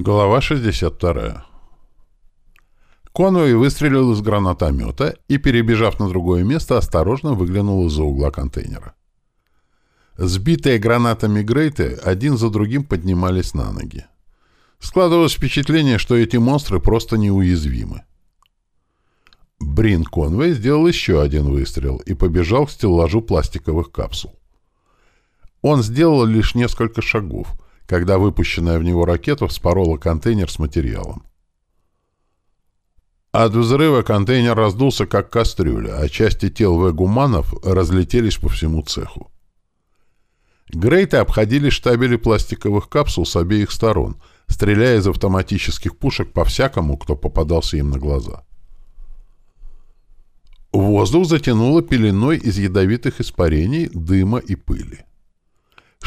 Глава 62. Конвой выстрелил из гранатомета и, перебежав на другое место, осторожно выглянул из-за угла контейнера. Сбитые гранатами Грейты один за другим поднимались на ноги. Складывалось впечатление, что эти монстры просто неуязвимы. Брин Конвей сделал еще один выстрел и побежал к стеллажу пластиковых капсул. Он сделал лишь несколько шагов — когда выпущенная в него ракета вспорола контейнер с материалом. От взрыва контейнер раздулся, как кастрюля, а части тел вегуманов разлетелись по всему цеху. Грейты обходили штабели пластиковых капсул с обеих сторон, стреляя из автоматических пушек по всякому, кто попадался им на глаза. Воздух затянуло пеленой из ядовитых испарений, дыма и пыли.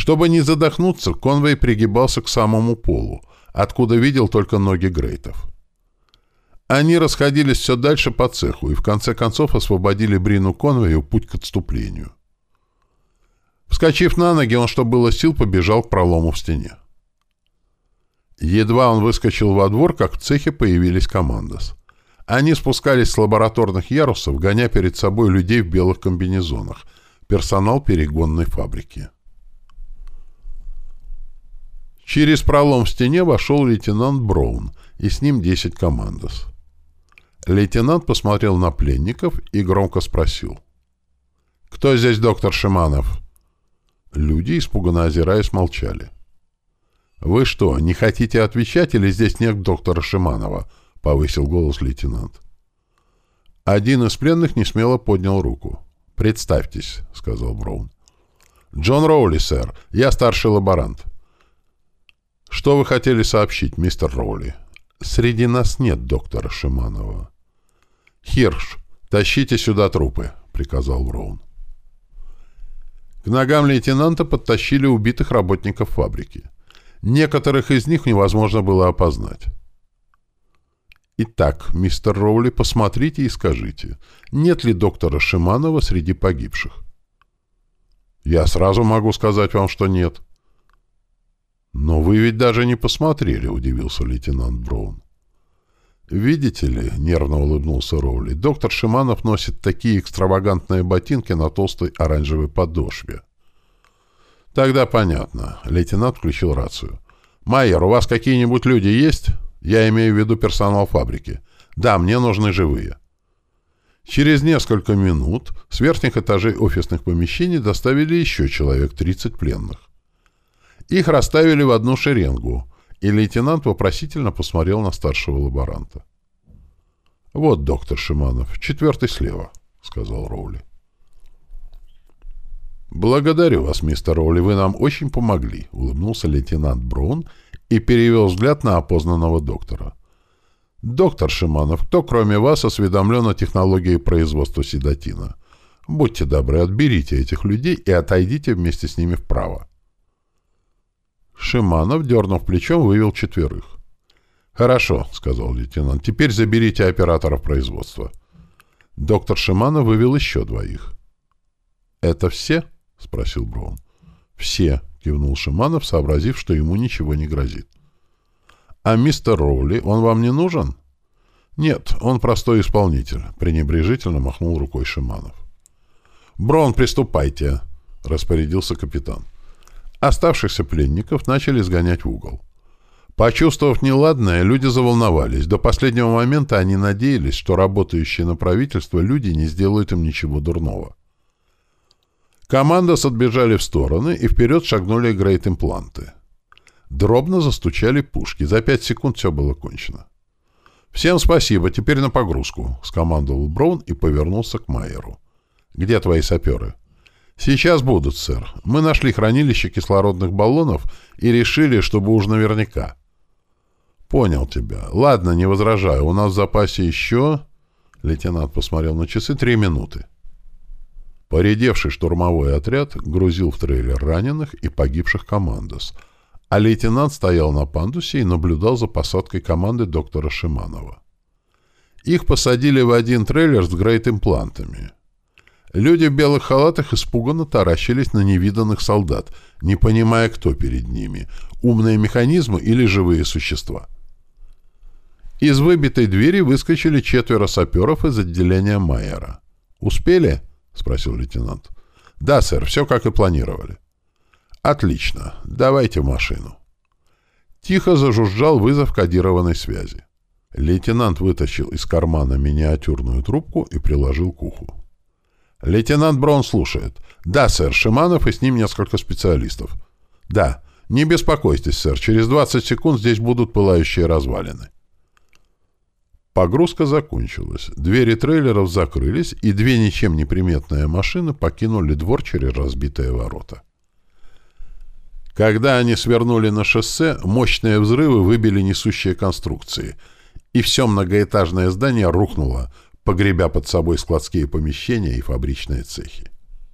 Чтобы не задохнуться, конвой пригибался к самому полу, откуда видел только ноги Грейтов. Они расходились все дальше по цеху и в конце концов освободили Брину Конвою путь к отступлению. Вскочив на ноги, он, что было сил, побежал к пролому в стене. Едва он выскочил во двор, как в цехе появились командос. Они спускались с лабораторных ярусов, гоня перед собой людей в белых комбинезонах, персонал перегонной фабрики. Через пролом в стене вошел лейтенант Браун, и с ним 10 командос. Лейтенант посмотрел на пленников и громко спросил. «Кто здесь доктор Шиманов?» Люди, испуганно озираясь, молчали. «Вы что, не хотите отвечать, или здесь нет доктора Шиманова?» — повысил голос лейтенант. Один из пленных несмело поднял руку. «Представьтесь», — сказал Браун. «Джон Роули, сэр. Я старший лаборант». «Что вы хотели сообщить, мистер Роули?» «Среди нас нет доктора Шиманова». «Хирш, тащите сюда трупы», — приказал Браун. К ногам лейтенанта подтащили убитых работников фабрики. Некоторых из них невозможно было опознать. «Итак, мистер Роули, посмотрите и скажите, нет ли доктора Шиманова среди погибших?» «Я сразу могу сказать вам, что нет», «Но вы ведь даже не посмотрели», — удивился лейтенант Браун. «Видите ли», — нервно улыбнулся Роули, — «доктор Шиманов носит такие экстравагантные ботинки на толстой оранжевой подошве». «Тогда понятно». Лейтенант включил рацию. «Майер, у вас какие-нибудь люди есть? Я имею в виду персонал фабрики. Да, мне нужны живые». Через несколько минут с верхних этажей офисных помещений доставили еще человек 30 пленных. Их расставили в одну шеренгу, и лейтенант вопросительно посмотрел на старшего лаборанта. «Вот, доктор Шиманов, четвертый слева», — сказал Роули. «Благодарю вас, мистер Роули, вы нам очень помогли», — улыбнулся лейтенант Браун и перевел взгляд на опознанного доктора. «Доктор Шиманов, кто кроме вас осведомлен о технологии производства седатина? Будьте добры, отберите этих людей и отойдите вместе с ними вправо». Шиманов, дернув плечом, вывел четверых. «Хорошо», — сказал лейтенант. «Теперь заберите операторов производства». Доктор Шиманов вывел еще двоих. «Это все?» — спросил Браун. «Все», — кивнул Шиманов, сообразив, что ему ничего не грозит. «А мистер Роули, он вам не нужен?» «Нет, он простой исполнитель», — пренебрежительно махнул рукой Шиманов. «Брон, приступайте», — распорядился капитан. Оставшихся пленников начали сгонять в угол. Почувствовав неладное, люди заволновались. До последнего момента они надеялись, что работающие на правительство люди не сделают им ничего дурного. Командос отбежали в стороны и вперед шагнули грейт-импланты. Дробно застучали пушки. За пять секунд все было кончено. «Всем спасибо, теперь на погрузку», — скомандовал Браун и повернулся к Майеру. «Где твои саперы?» «Сейчас будут, сэр. Мы нашли хранилище кислородных баллонов и решили, чтобы уж наверняка». «Понял тебя. Ладно, не возражаю. У нас в запасе еще...» Лейтенант посмотрел на часы. «Три минуты». Поредевший штурмовой отряд грузил в трейлер раненых и погибших командос, а лейтенант стоял на пандусе и наблюдал за посадкой команды доктора Шиманова. Их посадили в один трейлер с грейт-имплантами. Люди в белых халатах испуганно таращились на невиданных солдат, не понимая, кто перед ними — умные механизмы или живые существа. Из выбитой двери выскочили четверо саперов из отделения Майера. «Успели?» — спросил лейтенант. «Да, сэр, все как и планировали». «Отлично. Давайте в машину». Тихо зажужжал вызов кодированной связи. Лейтенант вытащил из кармана миниатюрную трубку и приложил к уху. «Лейтенант Брон слушает. Да, сэр, Шиманов и с ним несколько специалистов. Да, не беспокойтесь, сэр, через 20 секунд здесь будут пылающие развалины». Погрузка закончилась. Двери трейлеров закрылись, и две ничем не приметные машины покинули двор через разбитые ворота. Когда они свернули на шоссе, мощные взрывы выбили несущие конструкции, и все многоэтажное здание рухнуло, погребя под собой складские помещения и фабричные цехи.